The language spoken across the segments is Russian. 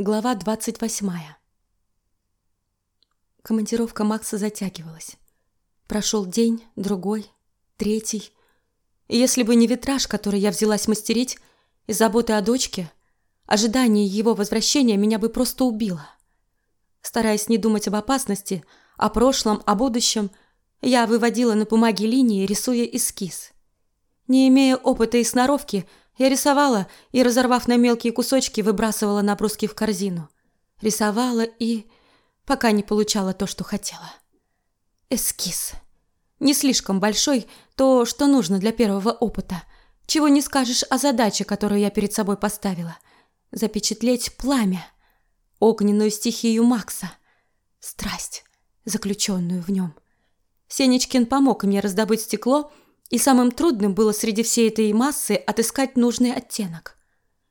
Глава двадцать восьмая. Командировка Макса затягивалась. Прошел день, другой, третий. И если бы не витраж, который я взялась мастерить, и заботы о дочке, ожидание его возвращения меня бы просто убило. Стараясь не думать об опасности, о прошлом, о будущем, я выводила на бумаге линии, рисуя эскиз. Не имея опыта и сноровки, я рисовала и, разорвав на мелкие кусочки, выбрасывала наброски в корзину. Рисовала и... пока не получала то, что хотела. Эскиз. Не слишком большой, то, что нужно для первого опыта. Чего не скажешь о задаче, которую я перед собой поставила. Запечатлеть пламя. Огненную стихию Макса. Страсть, заключенную в нем. Сенечкин помог мне раздобыть стекло, и самым трудным было среди всей этой массы отыскать нужный оттенок.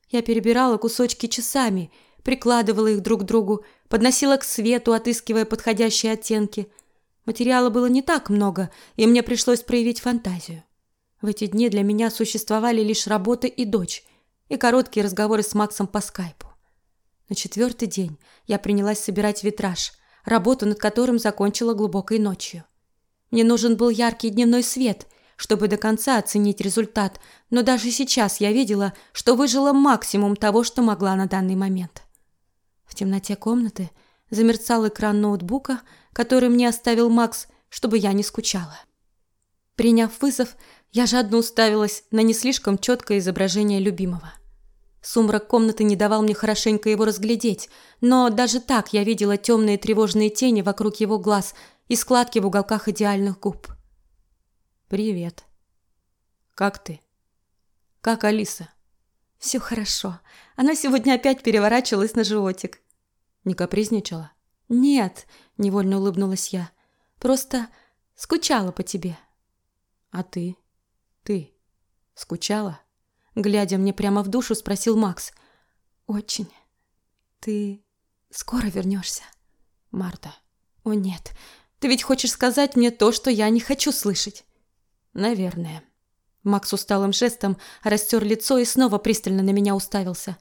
Я перебирала кусочки часами, прикладывала их друг к другу, подносила к свету, отыскивая подходящие оттенки. Материала было не так много, и мне пришлось проявить фантазию. В эти дни для меня существовали лишь работа и дочь, и короткие разговоры с Максом по скайпу. На четвертый день я принялась собирать витраж, работу над которым закончила глубокой ночью. Мне нужен был яркий дневной свет – чтобы до конца оценить результат, но даже сейчас я видела, что выжила максимум того, что могла на данный момент. В темноте комнаты замерцал экран ноутбука, который мне оставил Макс, чтобы я не скучала. Приняв вызов, я жадно уставилась на не слишком четкое изображение любимого. Сумрак комнаты не давал мне хорошенько его разглядеть, но даже так я видела темные тревожные тени вокруг его глаз и складки в уголках идеальных губ. Привет. Как ты? Как Алиса? Все хорошо. Она сегодня опять переворачивалась на животик. Не капризничала? Нет, невольно улыбнулась я. Просто скучала по тебе. А ты? Ты скучала? Глядя мне прямо в душу, спросил Макс. Очень. Ты скоро вернешься, Марта? О нет, ты ведь хочешь сказать мне то, что я не хочу слышать. Наверное. Макс усталым жестом растер лицо и снова пристально на меня уставился.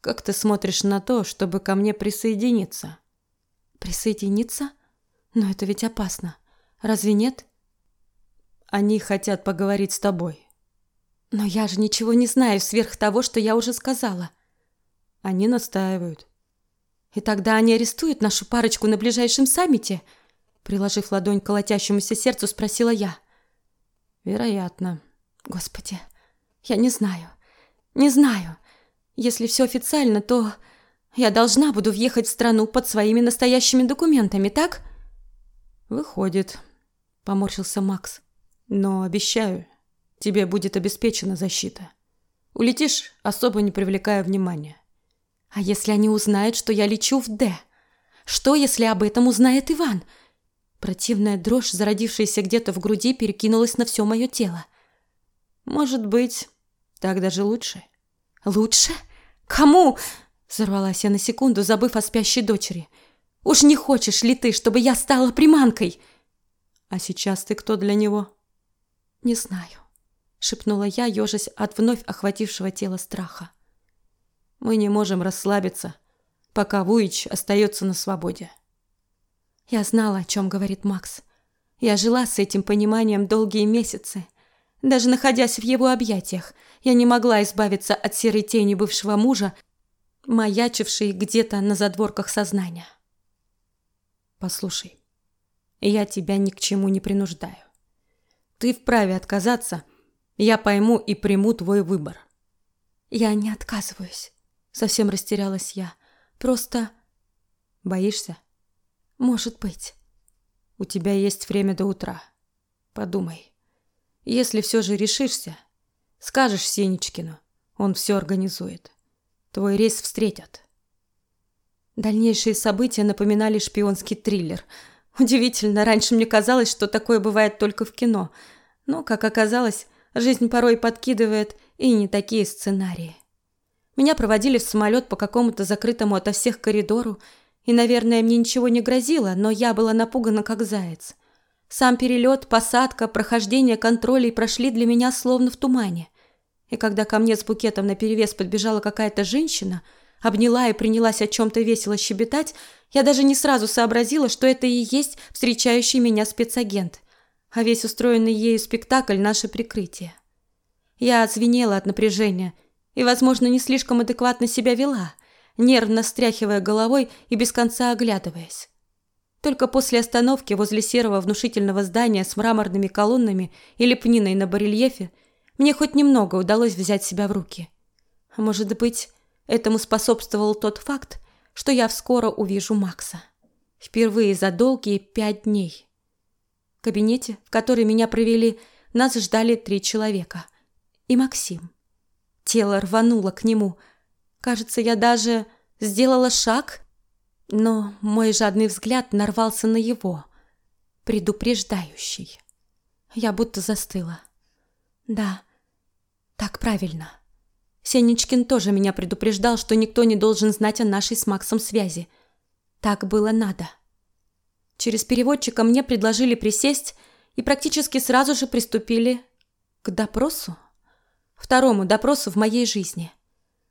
Как ты смотришь на то, чтобы ко мне присоединиться? Присоединиться? Но это ведь опасно. Разве нет? Они хотят поговорить с тобой. Но я же ничего не знаю сверх того, что я уже сказала. Они настаивают. И тогда они арестуют нашу парочку на ближайшем саммите? Приложив ладонь к колотящемуся сердцу, спросила я. — Вероятно. Господи, я не знаю. Не знаю. Если все официально, то я должна буду въехать в страну под своими настоящими документами, так? Выходит, поморщился Макс. Но обещаю, тебе будет обеспечена защита. Улетишь, особо не привлекая внимания. А если они узнают, что я лечу в Д? Что, если об этом узнает Иван? Противная дрожь, зародившаяся где-то в груди, перекинулась на все мое тело. Может быть, так даже лучше. Лучше? Кому? Взорвалась я на секунду, забыв о спящей дочери. Уж не хочешь ли ты, чтобы я стала приманкой? А сейчас ты кто для него? Не знаю, шепнула я, ежась от вновь охватившего тело страха. Мы не можем расслабиться, пока Вуич остается на свободе. Я знала, о чем говорит Макс. Я жила с этим пониманием долгие месяцы. Даже находясь в его объятиях, я не могла избавиться от серой тени бывшего мужа, маячившей где-то на задворках сознания. Послушай, я тебя ни к чему не принуждаю. Ты вправе отказаться, я пойму и приму твой выбор. Я не отказываюсь, совсем растерялась я. Просто боишься? Может быть. У тебя есть время до утра. Подумай. Если все же решишься, скажешь Сенечкину, он все организует. Твой рейс встретят. Дальнейшие события напоминали шпионский триллер. Удивительно, раньше мне казалось, что такое бывает только в кино. Но, как оказалось, жизнь порой подкидывает и не такие сценарии. Меня проводили в самолет по какому-то закрытому ото всех коридору, и, наверное, мне ничего не грозило, но я была напугана, как заяц. Сам перелет, посадка, прохождение контролей прошли для меня словно в тумане. И когда ко мне с букетом наперевес подбежала какая-то женщина, обняла и принялась о чем-то весело щебетать, я даже не сразу сообразила, что это и есть встречающий меня спецагент, а весь устроенный ею спектакль – наше прикрытие. Я звенела от напряжения и, возможно, не слишком адекватно себя вела, нервно стряхивая головой и без конца оглядываясь. Только после остановки возле серого внушительного здания с мраморными колоннами и лепниной на барельефе мне хоть немного удалось взять себя в руки. А может быть, этому способствовал тот факт, что я вскоро увижу Макса. Впервые за долгие пять дней. В кабинете, в который меня провели, нас ждали три человека. И Максим. Тело рвануло к нему. Кажется, я даже сделала шаг но мой жадный взгляд нарвался на его, предупреждающий. Я будто застыла. Да, так правильно. Сенечкин тоже меня предупреждал, что никто не должен знать о нашей с Максом связи. Так было надо. Через переводчика мне предложили присесть и практически сразу же приступили к допросу. Второму допросу в моей жизни.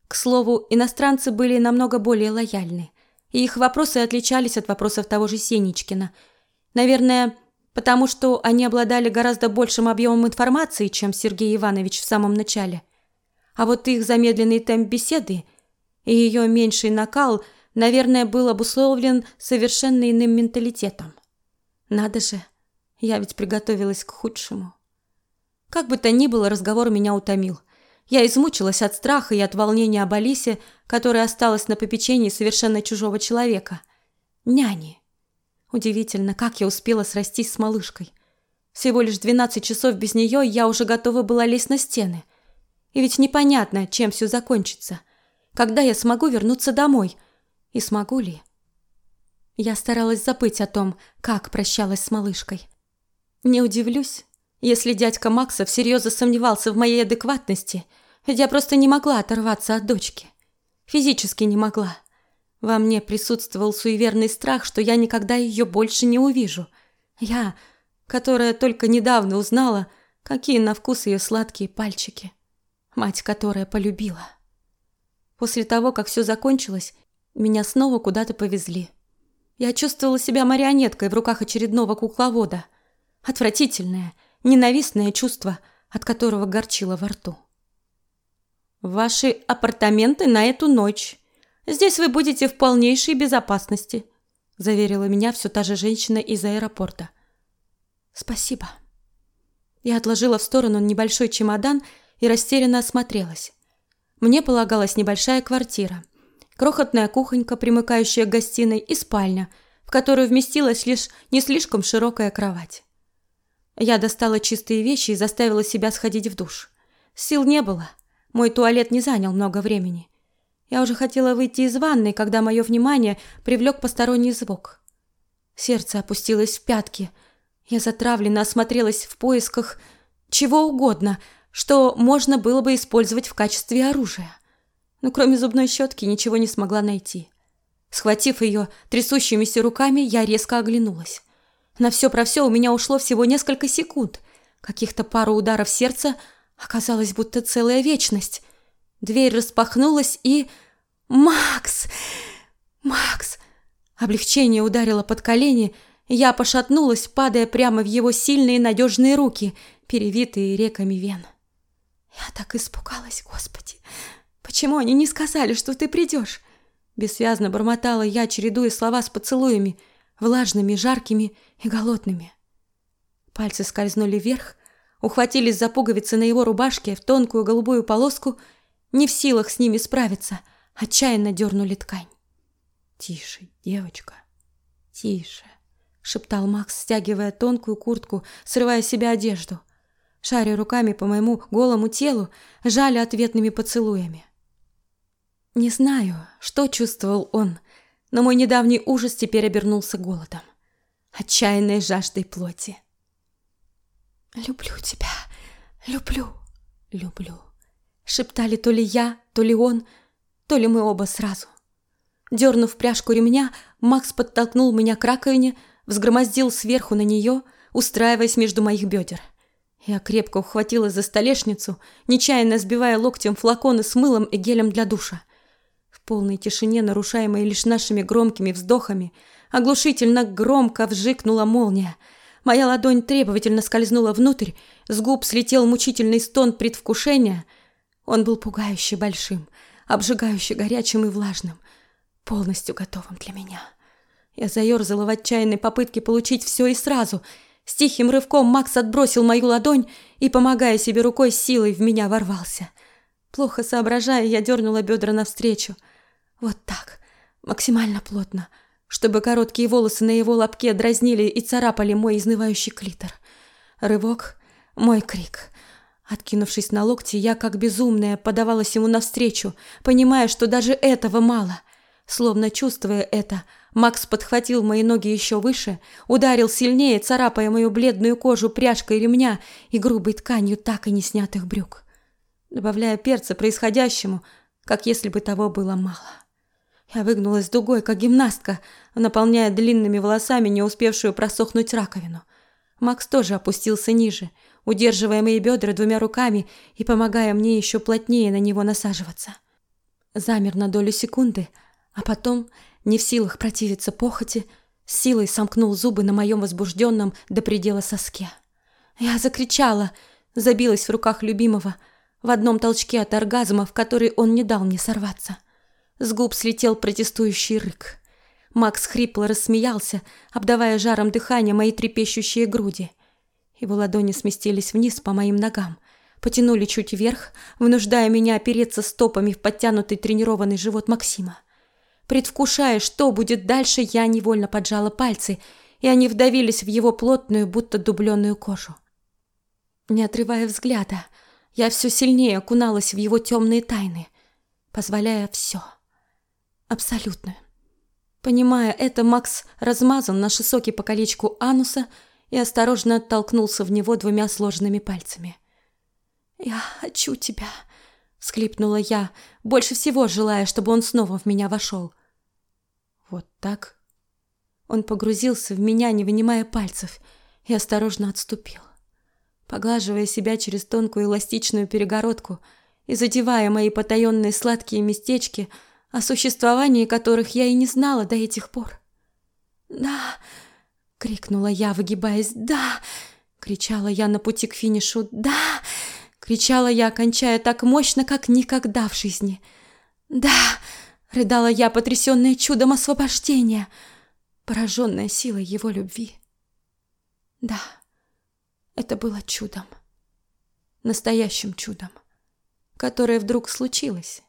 К слову, иностранцы были намного более лояльны и их вопросы отличались от вопросов того же Сенечкина. Наверное, потому что они обладали гораздо большим объемом информации, чем Сергей Иванович в самом начале. А вот их замедленный темп беседы и ее меньший накал, наверное, был обусловлен совершенно иным менталитетом. Надо же, я ведь приготовилась к худшему. Как бы то ни было, разговор меня утомил. Я измучилась от страха и от волнения об Алисе, которая осталась на попечении совершенно чужого человека. Няни. Удивительно, как я успела срастись с малышкой. Всего лишь 12 часов без нее я уже готова была лезть на стены. И ведь непонятно, чем все закончится. Когда я смогу вернуться домой? И смогу ли? Я старалась забыть о том, как прощалась с малышкой. Не удивлюсь, если дядька Макса всерьез сомневался в моей адекватности, я просто не могла оторваться от дочки. Физически не могла. Во мне присутствовал суеверный страх, что я никогда ее больше не увижу. Я, которая только недавно узнала, какие на вкус ее сладкие пальчики. Мать, которая полюбила. После того, как все закончилось, меня снова куда-то повезли. Я чувствовала себя марионеткой в руках очередного кукловода. Отвратительное, ненавистное чувство, от которого горчило во рту. «Ваши апартаменты на эту ночь. Здесь вы будете в полнейшей безопасности», заверила меня все та же женщина из аэропорта. «Спасибо». Я отложила в сторону небольшой чемодан и растерянно осмотрелась. Мне полагалась небольшая квартира, крохотная кухонька, примыкающая к гостиной, и спальня, в которую вместилась лишь не слишком широкая кровать. Я достала чистые вещи и заставила себя сходить в душ. Сил не было. Мой туалет не занял много времени. Я уже хотела выйти из ванной, когда мое внимание привлек посторонний звук. Сердце опустилось в пятки. Я затравленно осмотрелась в поисках чего угодно, что можно было бы использовать в качестве оружия. Но кроме зубной щетки ничего не смогла найти. Схватив ее трясущимися руками, я резко оглянулась. На все про все у меня ушло всего несколько секунд. Каких-то пару ударов сердца оказалось будто целая вечность. Дверь распахнулась и... «Макс! Макс!» Облегчение ударило под колени, я пошатнулась, падая прямо в его сильные надежные руки, перевитые реками вен. Я так испугалась, Господи! Почему они не сказали, что ты придешь? Бессвязно бормотала я, чередуя слова с поцелуями – влажными, жаркими и голодными. Пальцы скользнули вверх, ухватились за пуговицы на его рубашке в тонкую голубую полоску, не в силах с ними справиться, отчаянно дернули ткань. «Тише, девочка, тише», — шептал Макс, стягивая тонкую куртку, срывая с себя одежду. Шаря руками по моему голому телу, жали ответными поцелуями. Не знаю, что чувствовал он, но мой недавний ужас теперь обернулся голодом, отчаянной жаждой плоти. «Люблю тебя, люблю, люблю», — шептали то ли я, то ли он, то ли мы оба сразу. Дернув пряжку ремня, Макс подтолкнул меня к раковине, взгромоздил сверху на нее, устраиваясь между моих бедер. Я крепко ухватилась за столешницу, нечаянно сбивая локтем флаконы с мылом и гелем для душа полной тишине, нарушаемой лишь нашими громкими вздохами, оглушительно громко вжикнула молния. Моя ладонь требовательно скользнула внутрь, с губ слетел мучительный стон предвкушения. Он был пугающе большим, обжигающе горячим и влажным, полностью готовым для меня. Я заерзала в отчаянной попытке получить все и сразу. С тихим рывком Макс отбросил мою ладонь и, помогая себе рукой, силой в меня ворвался. Плохо соображая, я дернула бедра навстречу. Вот так, максимально плотно, чтобы короткие волосы на его лобке дразнили и царапали мой изнывающий клитор. Рывок, мой крик. Откинувшись на локти, я, как безумная, подавалась ему навстречу, понимая, что даже этого мало. Словно чувствуя это, Макс подхватил мои ноги еще выше, ударил сильнее, царапая мою бледную кожу пряжкой ремня и грубой тканью так и не снятых брюк добавляя перца происходящему, как если бы того было мало. Я выгнулась дугой, как гимнастка, наполняя длинными волосами не успевшую просохнуть раковину. Макс тоже опустился ниже, удерживая мои бедра двумя руками и помогая мне еще плотнее на него насаживаться. Замер на долю секунды, а потом, не в силах противиться похоти, силой сомкнул зубы на моем возбужденном до предела соске. Я закричала, забилась в руках любимого, в одном толчке от оргазма, в который он не дал мне сорваться. С губ слетел протестующий рык. Макс хрипло рассмеялся, обдавая жаром дыхания мои трепещущие груди. Его ладони сместились вниз по моим ногам, потянули чуть вверх, вынуждая меня опереться стопами в подтянутый тренированный живот Максима. Предвкушая, что будет дальше, я невольно поджала пальцы, и они вдавились в его плотную, будто дубленную кожу. Не отрывая взгляда, я все сильнее окуналась в его темные тайны, позволяя все. Абсолютно. Понимая это, Макс размазал наши соки по колечку ануса и осторожно оттолкнулся в него двумя сложенными пальцами. «Я хочу тебя», — всхлипнула я, больше всего желая, чтобы он снова в меня вошел. «Вот так?» Он погрузился в меня, не вынимая пальцев, и осторожно отступил поглаживая себя через тонкую эластичную перегородку и задевая мои потаенные сладкие местечки, о существовании которых я и не знала до этих пор. «Да!» — крикнула я, выгибаясь. «Да!» — кричала я на пути к финишу. «Да!» — кричала я, кончая так мощно, как никогда в жизни. «Да!» — рыдала я, потрясенная чудом освобождения, пораженная силой его любви. «Да!» Это было чудом. Настоящим чудом, которое вдруг случилось.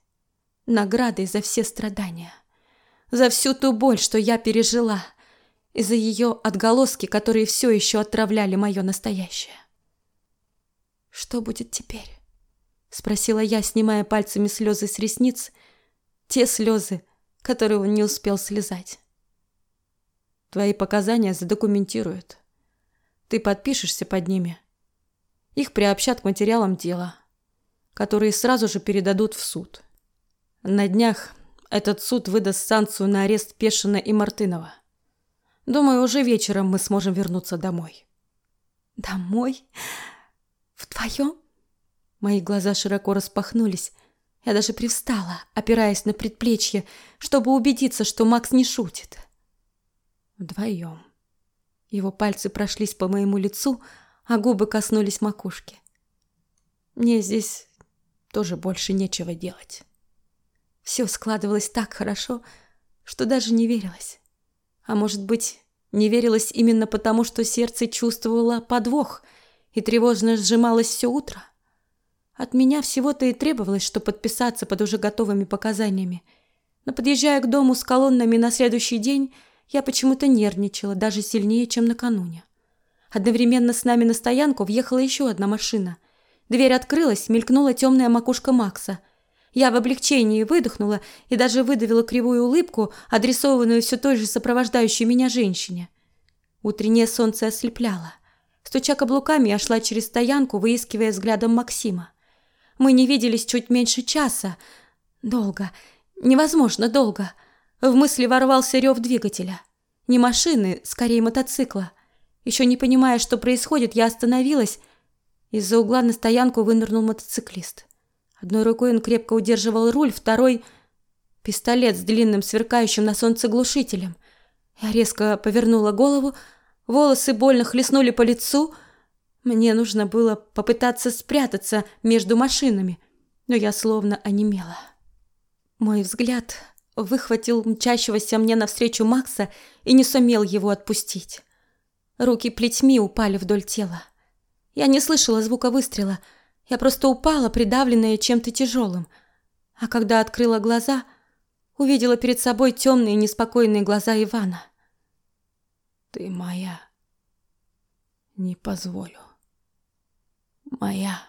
Наградой за все страдания. За всю ту боль, что я пережила. И за ее отголоски, которые все еще отравляли мое настоящее. «Что будет теперь?» Спросила я, снимая пальцами слезы с ресниц. Те слезы, которые он не успел слезать. Твои показания задокументируют. Ты подпишешься под ними. Их приобщат к материалам дела, которые сразу же передадут в суд. На днях этот суд выдаст санкцию на арест Пешина и Мартынова. Думаю, уже вечером мы сможем вернуться домой. Домой? Вдвоем? Мои глаза широко распахнулись. Я даже привстала, опираясь на предплечье, чтобы убедиться, что Макс не шутит. Вдвоем. Его пальцы прошлись по моему лицу, а губы коснулись макушки. Мне здесь тоже больше нечего делать. Все складывалось так хорошо, что даже не верилось. А может быть, не верилось именно потому, что сердце чувствовало подвох и тревожно сжималось все утро. От меня всего-то и требовалось, что подписаться под уже готовыми показаниями. Но подъезжая к дому с колоннами на следующий день, я почему-то нервничала даже сильнее, чем накануне. Одновременно с нами на стоянку въехала еще одна машина. Дверь открылась, мелькнула темная макушка Макса. Я в облегчении выдохнула и даже выдавила кривую улыбку, адресованную все той же сопровождающей меня женщине. Утреннее солнце ослепляло. Стуча каблуками, я шла через стоянку, выискивая взглядом Максима. Мы не виделись чуть меньше часа. Долго. Невозможно долго. В мысли ворвался рев двигателя. Не машины, скорее мотоцикла. Еще не понимая, что происходит, я остановилась. Из-за угла на стоянку вынырнул мотоциклист. Одной рукой он крепко удерживал руль, второй... Пистолет с длинным сверкающим на солнце глушителем. Я резко повернула голову, волосы больно хлестнули по лицу. Мне нужно было попытаться спрятаться между машинами, но я словно онемела. Мой взгляд выхватил мчащегося мне навстречу Макса и не сумел его отпустить. Руки плетьми упали вдоль тела. Я не слышала звука выстрела. Я просто упала, придавленная чем-то тяжелым. А когда открыла глаза, увидела перед собой темные неспокойные глаза Ивана. Ты моя. Не позволю. Моя.